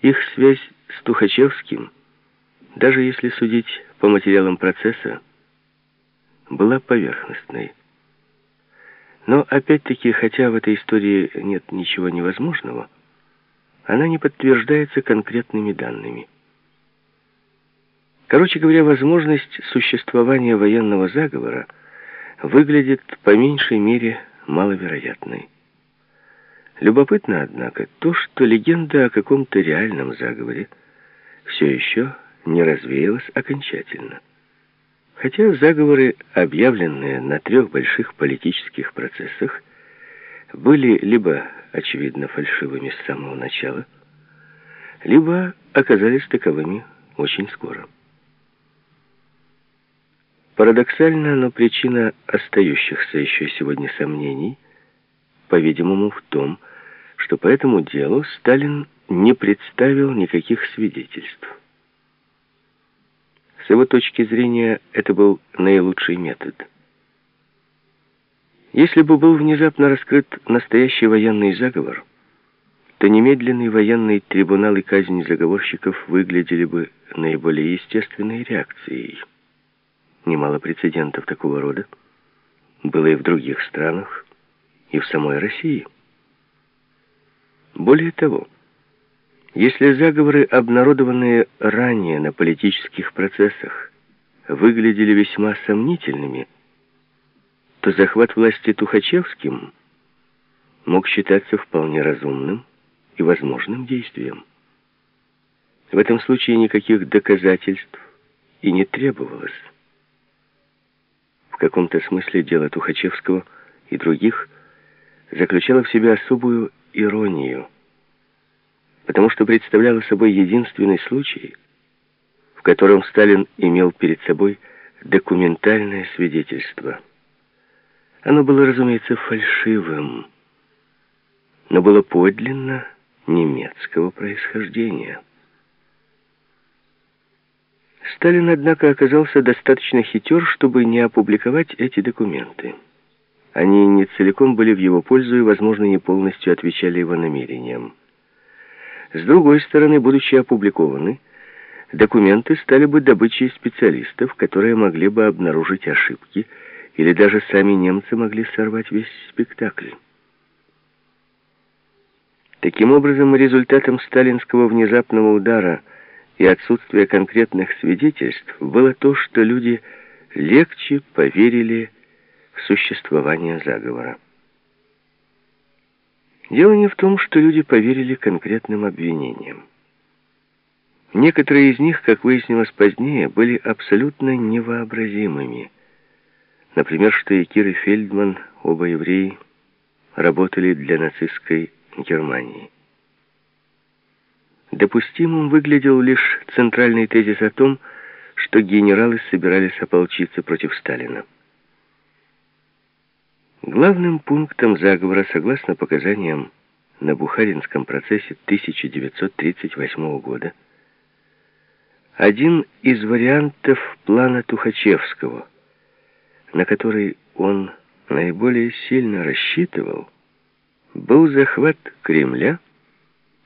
Их связь с Тухачевским, даже если судить по материалам процесса, была поверхностной. Но опять-таки, хотя в этой истории нет ничего невозможного, она не подтверждается конкретными данными. Короче говоря, возможность существования военного заговора выглядит по меньшей мере маловероятной. Любопытно, однако, то, что легенда о каком-то реальном заговоре все еще не развеялась окончательно. Хотя заговоры, объявленные на трех больших политических процессах, были либо, очевидно, фальшивыми с самого начала, либо оказались таковыми очень скоро. Парадоксально, но причина остающихся еще сегодня сомнений, по-видимому, в том, что по этому делу Сталин не представил никаких свидетельств. С его точки зрения, это был наилучший метод. Если бы был внезапно раскрыт настоящий военный заговор, то немедленный военный трибунал и казнь заговорщиков выглядели бы наиболее естественной реакцией. Немало прецедентов такого рода было и в других странах, и в самой России. Более того, если заговоры, обнародованные ранее на политических процессах, выглядели весьма сомнительными, то захват власти Тухачевским мог считаться вполне разумным и возможным действием. В этом случае никаких доказательств и не требовалось. В каком-то смысле дело Тухачевского и других заключало в себе особую иронию, потому что представляло собой единственный случай, в котором Сталин имел перед собой документальное свидетельство. Оно было, разумеется, фальшивым, но было подлинно немецкого происхождения. Сталин, однако, оказался достаточно хитер, чтобы не опубликовать эти документы. Они не целиком были в его пользу и, возможно, не полностью отвечали его намерениям. С другой стороны, будучи опубликованы, документы стали бы добычей специалистов, которые могли бы обнаружить ошибки, или даже сами немцы могли сорвать весь спектакль. Таким образом, результатом сталинского внезапного удара и отсутствия конкретных свидетельств было то, что люди легче поверили существования заговора. Дело не в том, что люди поверили конкретным обвинениям. Некоторые из них, как выяснилось позднее, были абсолютно невообразимыми. Например, что и Кир и Фельдман, оба евреи, работали для нацистской Германии. Допустимым выглядел лишь центральный тезис о том, что генералы собирались ополчиться против Сталина. Главным пунктом заговора, согласно показаниям на Бухаринском процессе 1938 года, один из вариантов плана Тухачевского, на который он наиболее сильно рассчитывал, был захват Кремля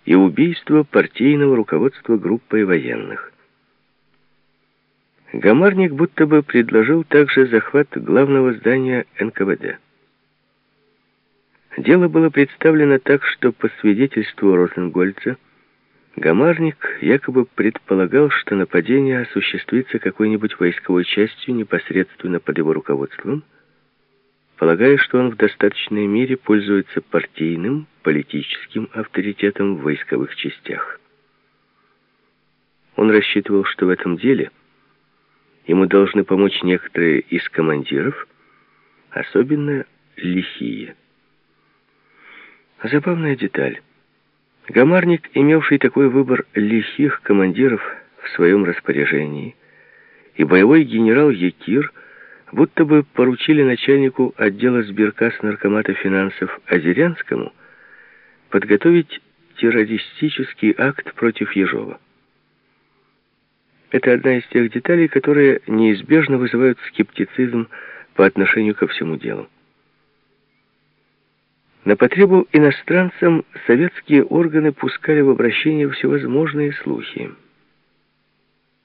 и убийство партийного руководства группой военных. Гамарник будто бы предложил также захват главного здания НКВД. Дело было представлено так, что по свидетельству Розенгольца Гамарник якобы предполагал, что нападение осуществится какой-нибудь войсковой частью непосредственно под его руководством, полагая, что он в достаточной мере пользуется партийным, политическим авторитетом в войсковых частях. Он рассчитывал, что в этом деле ему должны помочь некоторые из командиров, особенно лихие. Забавная деталь. Гамарник, имевший такой выбор лихих командиров в своем распоряжении, и боевой генерал Якир будто бы поручили начальнику отдела сберкасс наркомата финансов Азерянскому подготовить террористический акт против Ежова. Это одна из тех деталей, которые неизбежно вызывают скептицизм по отношению ко всему делу. На потребу иностранцам советские органы пускали в обращение всевозможные слухи.